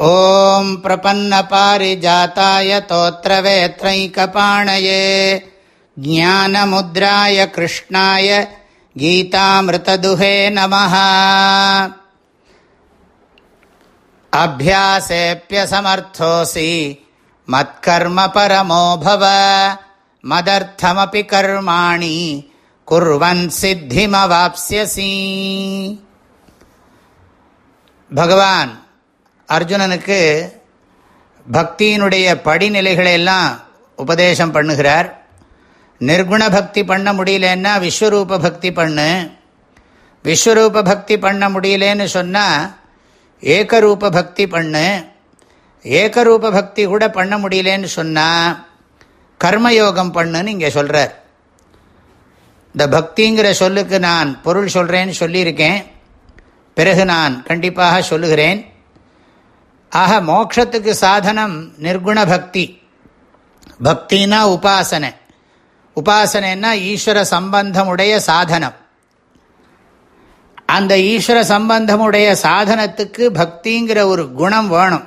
ॐ प्रपन्नपारिजाताय तोत्रवेत्रैकपाणये, ज्ञानमुद्राय कृष्णाय गीतामृतदुहे नमः। अभ्यासेऽप्यसमर्थोऽसि मत्कर्म परमो भव, मदर्थमपि कर्माणि कुर्वन् सिद्धिमवाप्स्यसि। भगवान् அர்ஜுனனுக்கு பக்தியினுடைய படிநிலைகளை எல்லாம் உபதேசம் பண்ணுகிறார். நிர்குண பக்தி பண்ண முடியலன்னா விஸ்வரூப பக்தி பண்ணு. விஸ்வரூப பக்தி பண்ண முடியலன்னு சொன்னால் ஏகரூப பக்தி பண்ணு. ஏகரூப பக்தி கூட பண்ண முடியலன்னு சொன்னால் கர்மயோகம் பண்ணுன்னு இங்கே சொல்கிறார் இந்த பக்திங்கிற சொல்லுக்கு நான் பொருள் சொல்கிறேன்னு சொல்லியிருக்கேன். பிறகு நான் கண்டிப்பாக சொல்லுகிறேன். ஆக மோக்ஷத்துக்கு சாதனம் நிர்குண பக்தி. பக்தினா உபாசனை. உபாசனைன்னா ஈஸ்வர சம்பந்தமுடைய சாதனம். அந்த ஈஸ்வர சம்பந்தமுடைய சாதனத்துக்கு பக்திங்கிற ஒரு குணம் வேணும்.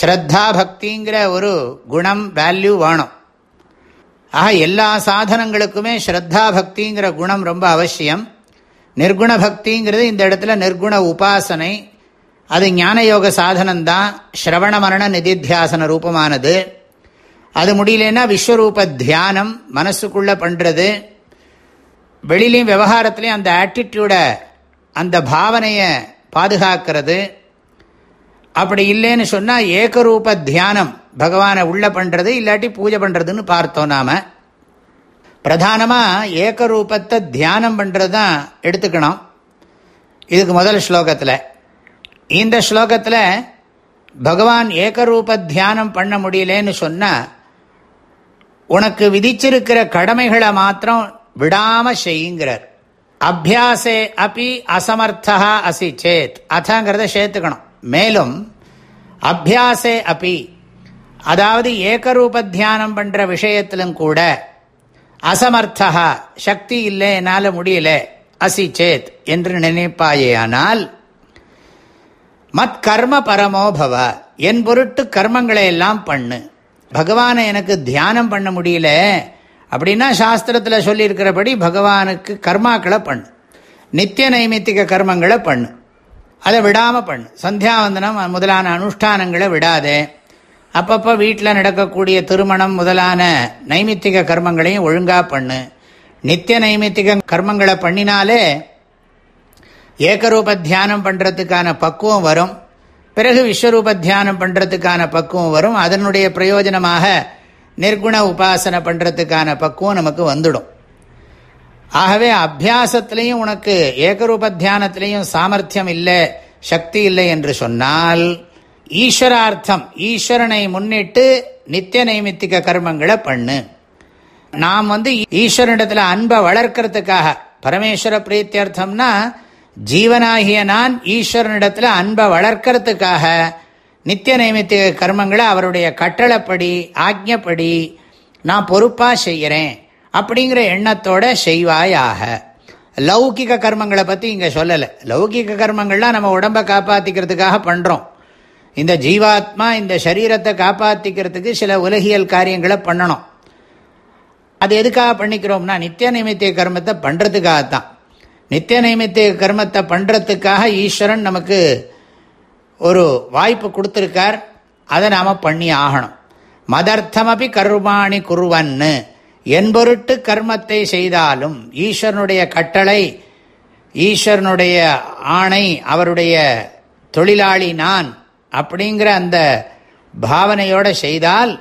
ஸ்ரத்தா பக்திங்கிற ஒரு குணம் வேல்யூ வேணும். ஆக எல்லா சாதனங்களுக்குமே ஸ்ரத்தா பக்திங்கிற குணம் ரொம்ப அவசியம். நிர்குண பக்திங்கிறது இந்த இடத்துல நிர்குண உபாசனை அது ஞான யோக சாதனம்தான். ஸ்ரவண மரண நிதித்தியாசன ரூபமானது. அது முடியலன்னா விஸ்வரூப தியானம் மனசுக்குள்ளே பண்ணுறது வெளியிலையும் விவகாரத்துலேயும் அந்த ஆட்டிடியூடை அந்த பாவனையை பாதுகாக்கிறது. அப்படி இல்லைன்னு சொன்னால் ஏகரூப தியானம் பகவானை உள்ளே பண்ணுறது இல்லாட்டி பூஜை பண்ணுறதுன்னு பார்த்தோம் நாம். பிரதானமாக ஏகரூபத்தை தியானம் பண்ணுறது தான் எடுத்துக்கணும். இதுக்கு முதல் ஸ்லோகத்தில். இந்த ஸ்லோகத்தில் பகவான் ஏகரூப தியானம் பண்ண முடியலன்னு சொன்னால் உனக்கு விதிச்சிருக்கிற கடமைகளை மாத்திரம் விடாமல் செய்யுங்கிறார். அபியாசே அப்பி அசமர்த்தா அசி சேத். அதாங்கிறத சேர்த்துக்கணும். மேலும் அபியாசே அப்பி அதாவது ஏகரூப தியானம் பண்ணுற விஷயத்திலும் கூட அசமர்த்தா சக்தி இல்லை என்னால் முடியல அசி சேத் என்று நினைப்பாயே ஆனால் மத் கர்ம பரமோபவ என் பொருட்டு கர்மங்களை எல்லாம் பண்ணு. பகவானை எனக்கு தியானம் பண்ண முடியல. அப்படின்னா சாஸ்திரத்தில் சொல்லியிருக்கிறபடி பகவானுக்கு கர்மாக்களை பண்ணு. நித்திய நைமித்திக கர்மங்களை பண்ணு. அதை விடாமல் பண்ணு. சந்தியாவந்தனம் முதலான அனுஷ்டானங்களை விடாதே. அப்பப்போ வீட்டில் நடக்கக்கூடிய திருமணம் முதலான நைமித்திக கர்மங்களையும் ஒழுங்காக பண்ணு. நித்திய நைமித்திக கர்மங்களை பண்ணினாலே ஏகரூப தியானம் பண்ணுறதுக்கான பக்குவம் வரும். பிறகு விஸ்வரூப தியானம் பண்ணுறதுக்கான பக்குவம் வரும். அதனுடைய பிரயோஜனமாக நிர்குண உபாசனை பண்ணுறதுக்கான பக்குவம் நமக்கு வந்துடும். ஆகவே அபியாசத்திலையும் உனக்கு ஏகரூப தியானத்திலையும் சாமர்த்தியம் இல்லை சக்தி இல்லை என்று சொன்னால் ஈஸ்வரார்த்தம் ஈஸ்வரனை முன்னிட்டு நித்திய நைமித்திக கர்மங்களை பண்ணு. நாம் வந்து ஈஸ்வரனிடத்தில் அன்பை வளர்க்கறதுக்காக பரமேஸ்வர பிரீத்தியர்த்தம்னா ஜீவனாகிய நான் ஈஸ்வரனிடத்தில் அன்பை வளர்க்கறதுக்காக நித்திய நைமித்திய கர்மங்களை அவருடைய கட்டளைப்படி ஆக்ஞப்படி நான் பொறுப்பாக செய்கிறேன் அப்படிங்கிற எண்ணத்தோட செய்வாயாக. லௌகிக கர்மங்களை பற்றி இங்கே சொல்லலை. லௌகிக கர்மங்கள்லாம் நம்ம உடம்பை காப்பாற்றிக்கிறதுக்காக பண்ணுறோம் இந்த ஜீவாத்மா இந்த சரீரத்தை காப்பாற்றிக்கிறதுக்கு சில உலகியல் காரியங்களை பண்ணணும். அது எதுக்காக பண்ணிக்கிறோம்னா நித்திய நைமித்திய கர்மத்தை பண்ணுறதுக்காகத்தான் நித்திய நைமித்திய கர்மத்தை பண்ணுறதுக்காக ஈஸ்வரன் நமக்கு ஒரு வாய்ப்பு கொடுத்துருக்கார். அதை நாம் பண்ணி ஆகணும். மதர்த்தமபி கர்மாணி குருவன்னு என்பொருட்டு கர்மத்தை செய்தாலும் ஈஸ்வரனுடைய கட்டளை ஈஸ்வரனுடைய ஆணை அவருடைய தொழிலாளி நான் அப்படிங்கிற அந்த பாவனையோடு செய்தால்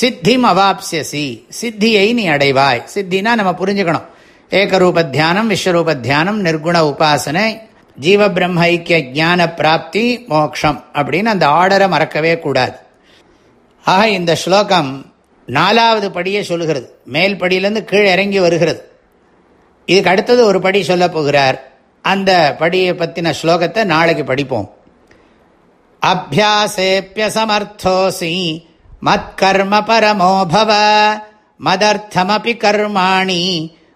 சித்திம் அவாப்சியசி சித்தியை நீ அடைவாய். சித்தினா நம்ம புரிஞ்சுக்கணும். ஏகரூப தியானம் விஸ்வரூப தியானம் நிர்குண உபாசனை ஜீவ பிரம்ம ஐக்கிய ஜான பிராப்தி மோக்ஷம் அப்படின்னு அந்த ஆர்டரை மறக்கவே கூடாது. ஆக இந்த ஸ்லோகம் நாலாவது படியை சொல்லுகிறது. மேல் படியிலேருந்து கீழே இறங்கி வருகிறது. இதுக்கு அடுத்தது ஒரு படி சொல்ல போகிறார். அந்த படியை பற்றின ஸ்லோகத்தை நாளைக்கு படிப்போம். அபியாசேப்பியசமர்த்தோசி மத்கர்ம பரமோபவ மதர்த்தமபி கர்மாணி